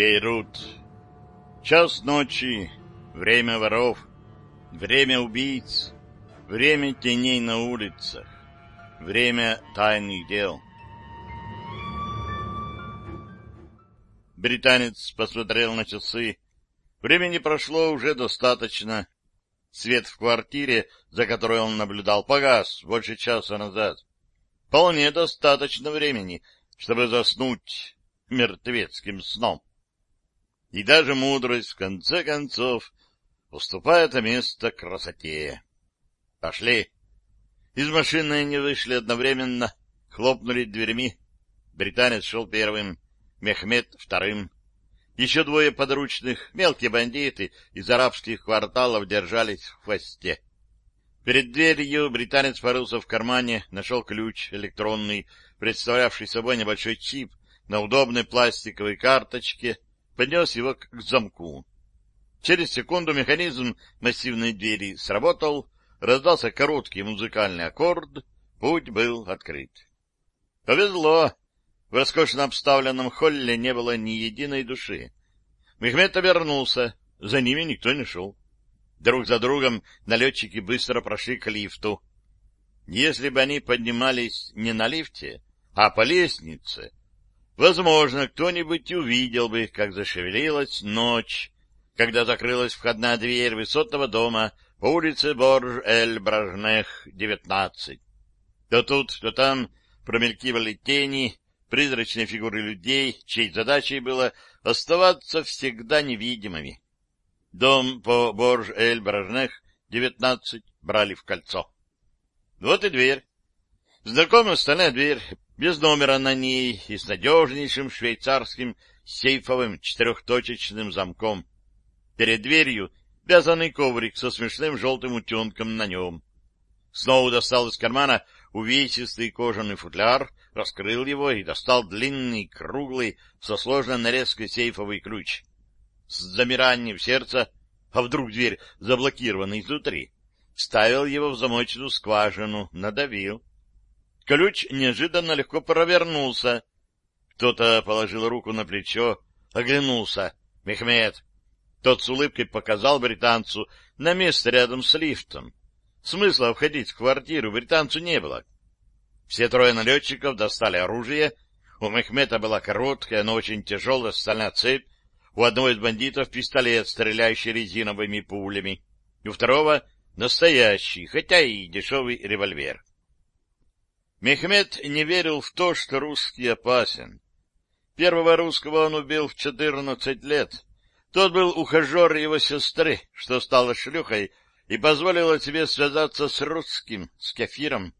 Бейрут. Час ночи, время воров, время убийц, время теней на улицах, время тайных дел. Британец посмотрел на часы. Времени прошло уже достаточно. Свет в квартире, за которой он наблюдал, погас больше часа назад. Вполне достаточно времени, чтобы заснуть мертвецким сном. И даже мудрость, в конце концов, уступает место красоте. Пошли. Из машины они вышли одновременно, хлопнули дверьми. Британец шел первым, Мехмед вторым. Еще двое подручных, мелкие бандиты из арабских кварталов держались в хвосте. Перед дверью британец порылся в кармане, нашел ключ электронный, представлявший собой небольшой чип на удобной пластиковой карточке, поднес его к замку. Через секунду механизм массивной двери сработал, раздался короткий музыкальный аккорд, путь был открыт. Повезло, в роскошно обставленном холле не было ни единой души. Мехмед обернулся, за ними никто не шел. Друг за другом налетчики быстро прошли к лифту. Если бы они поднимались не на лифте, а по лестнице, возможно, кто-нибудь увидел бы, как зашевелилась ночь, когда закрылась входная дверь высотного дома по улице Борж-эль-Бражнех, 19. То тут, то там промелькивали тени, призрачные фигуры людей, чьей задачей было оставаться всегда невидимыми. Дом по Борж-эль-Бражнех, 19, брали в кольцо. Вот и дверь. Знакомая стальная дверь, без номера на ней и с надежнейшим швейцарским сейфовым четырехточечным замком. Перед дверью вязаный коврик со смешным желтым утенком на нем. Снова достал из кармана увесистый кожаный футляр, раскрыл его и достал длинный, круглый, со сложной нарезкой сейфовый ключ. С замиранием сердца, а вдруг дверь заблокирована изнутри, ставил его в замочную скважину, надавил. Ключ неожиданно легко провернулся. Кто-то положил руку на плечо, оглянулся. «Мехмед!» Тот с улыбкой показал британцу на место рядом с лифтом. Смысла входить в квартиру британцу не было. Все трое налетчиков достали оружие. У Мехмета была короткая, но очень тяжелая стальная цепь. У одного из бандитов пистолет, стреляющий резиновыми пулями. У второго — настоящий, хотя и дешевый револьвер. Мехмед не верил в то, что русский опасен. Первого русского он убил в четырнадцать лет. Тот был ухажер его сестры, что стала шлюхой, и позволила себе связаться с русским, с кефиром,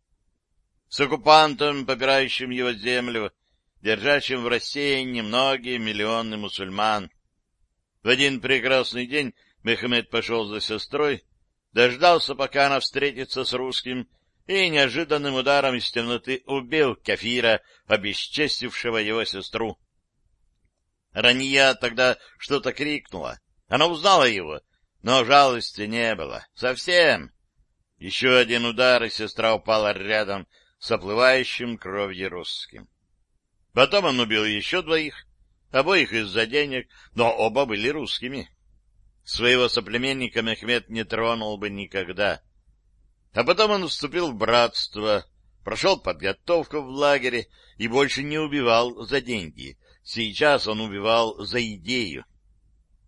с оккупантом, попирающим его землю, держащим в рассеянии многие миллионы мусульман. В один прекрасный день Мехмед пошел за сестрой, дождался, пока она встретится с русским, и неожиданным ударом из темноты убил кефира, обесчестившего его сестру. Ранья тогда что-то крикнула. Она узнала его, но жалости не было. Совсем. Еще один удар, и сестра упала рядом с оплывающим кровью русским. Потом он убил еще двоих, обоих из-за денег, но оба были русскими. Своего соплеменника Мехмед не тронул бы никогда. А потом он вступил в братство, прошел подготовку в лагере и больше не убивал за деньги. Сейчас он убивал за идею.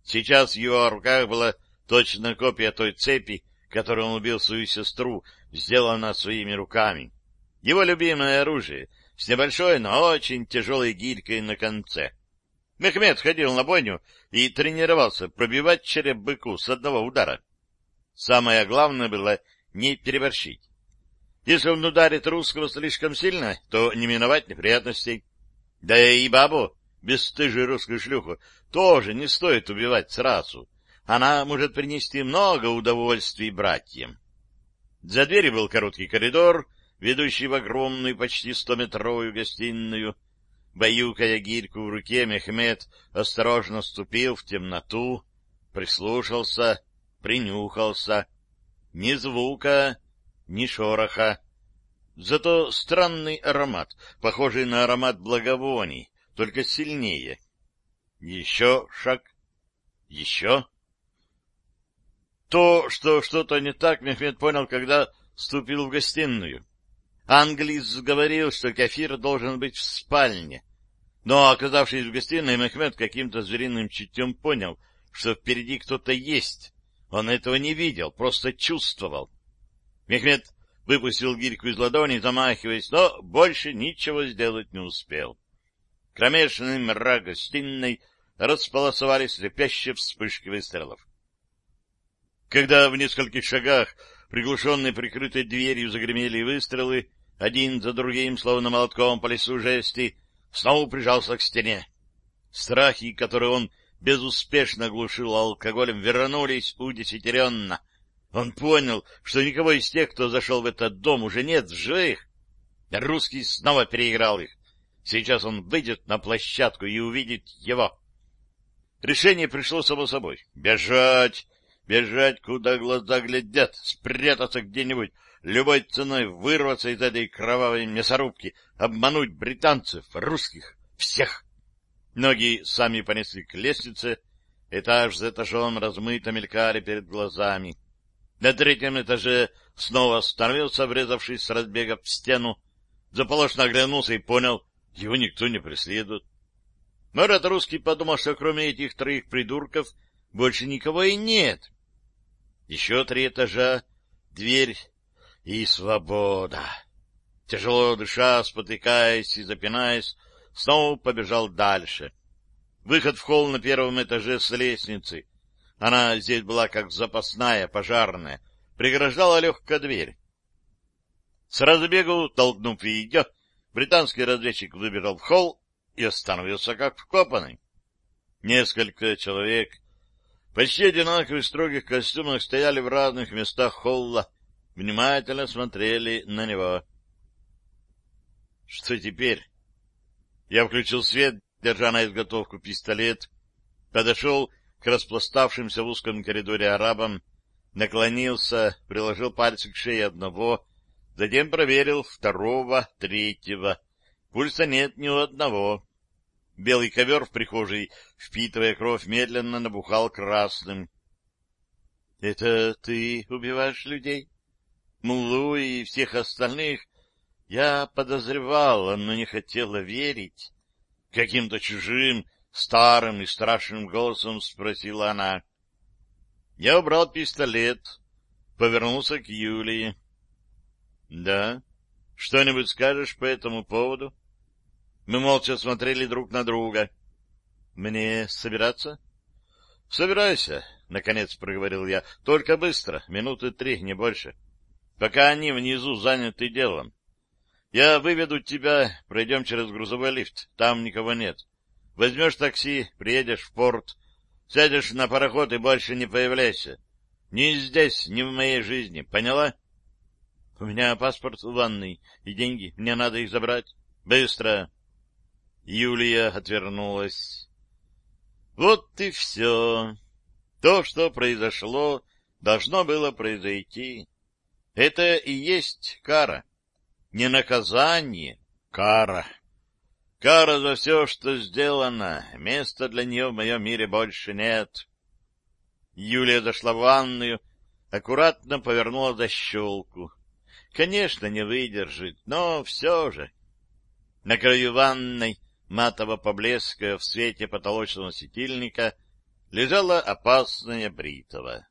Сейчас в его руках была точно копия той цепи, которой он убил свою сестру, сделана своими руками. Его любимое оружие с небольшой, но очень тяжелой гирькой на конце. Мехмед ходил на бойню и тренировался пробивать череп быку с одного удара. Самое главное было не переборщить. Если он ударит русского слишком сильно, то не миновать неприятностей. Да и бабу, бесстыжую русскую шлюху, тоже не стоит убивать сразу она может принести много удовольствий братьям. За дверью был короткий коридор, ведущий в огромную, почти стометровую гостиную. Баюкая гирьку в руке, Мехмед осторожно ступил в темноту, прислушался, принюхался. Ни звука, ни шороха. Зато странный аромат, похожий на аромат благовоний, только сильнее. Еще шаг. Еще. То, что что-то не так, Мехмед понял, когда вступил в гостиную. Англис говорил, что кефир должен быть в спальне. Но, оказавшись в гостиной, Мехмед каким-то звериным чутьем понял, что впереди кто-то есть. Он этого не видел, просто чувствовал. Мехмед выпустил гирьку из ладони, замахиваясь, но больше ничего сделать не успел. Кромешный мрак гостиной располосовали слепящие вспышки выстрелов. Когда в нескольких шагах приглушенные прикрытой дверью загремели выстрелы, один за другим, словно молотком по лесу жести, снова прижался к стене. Страхи, которые он безуспешно глушил алкоголем, вернулись удесятеренно. Он понял, что никого из тех, кто зашел в этот дом, уже нет в живых. Русский снова переиграл их. Сейчас он выйдет на площадку и увидит его. Решение пришло само собой. Бежать, бежать, куда глаза глядят, спрятаться где-нибудь, любой ценой вырваться из этой кровавой мясорубки, обмануть британцев, русских, всех. Ноги сами понесли к лестнице, этаж за этажом размыто мелькали перед глазами. На третьем этаже снова остановился, врезавшись с разбега в стену, заполошно оглянулся и понял, его никто не преследует. Этот русский подумал, что кроме этих троих придурков больше никого и нет. Еще три этажа, дверь и свобода. Тяжело дыша, спотыкаясь и запинаясь, снова побежал дальше. Выход в холл на первом этаже с лестницы. Она здесь была как запасная, пожарная, преграждала легкая дверь. С разбегу, толкнув ее, британский разведчик выбежал в холл и остановился как вкопанный. Несколько человек почти одинаковых строгих костюмах стояли в разных местах холла, внимательно смотрели на него. Что теперь? Я включил свет, держа на изготовку пистолет, подошел к распластавшимся в узком коридоре арабам, наклонился, приложил пальцы к шее одного, затем проверил второго, третьего. Пульса нет ни у одного. Белый ковер в прихожей, впитывая кровь, медленно набухал красным. — Это ты убиваешь людей? Мулу и всех остальных я подозревала, но не хотела верить. Каким-то чужим, старым и страшным голосом спросила она. Я убрал пистолет, повернулся к Юлии. — Да? Что-нибудь скажешь по этому поводу? Мы молча смотрели друг на друга. — Мне собираться? — Собирайся, — наконец проговорил я. — Только быстро, минуты три, не больше. Пока они внизу заняты делом. Я выведу тебя, пройдем через грузовой лифт, там никого нет. Возьмешь такси, приедешь в порт, сядешь на пароход и больше не появляйся. Ни здесь, ни в моей жизни, поняла? У меня паспорт в ванной и деньги, мне надо их забрать. Быстро. Юлия отвернулась. Вот и все. То, что произошло, должно было произойти. Это и есть кара. Не наказание, кара. Кара за все, что сделано. Места для нее в моем мире больше нет. Юлия зашла в ванную, аккуратно повернула защелку. Конечно, не выдержит, но все же. На краю ванной, матово поблеская в свете потолочного светильника, лежала опасная бритова.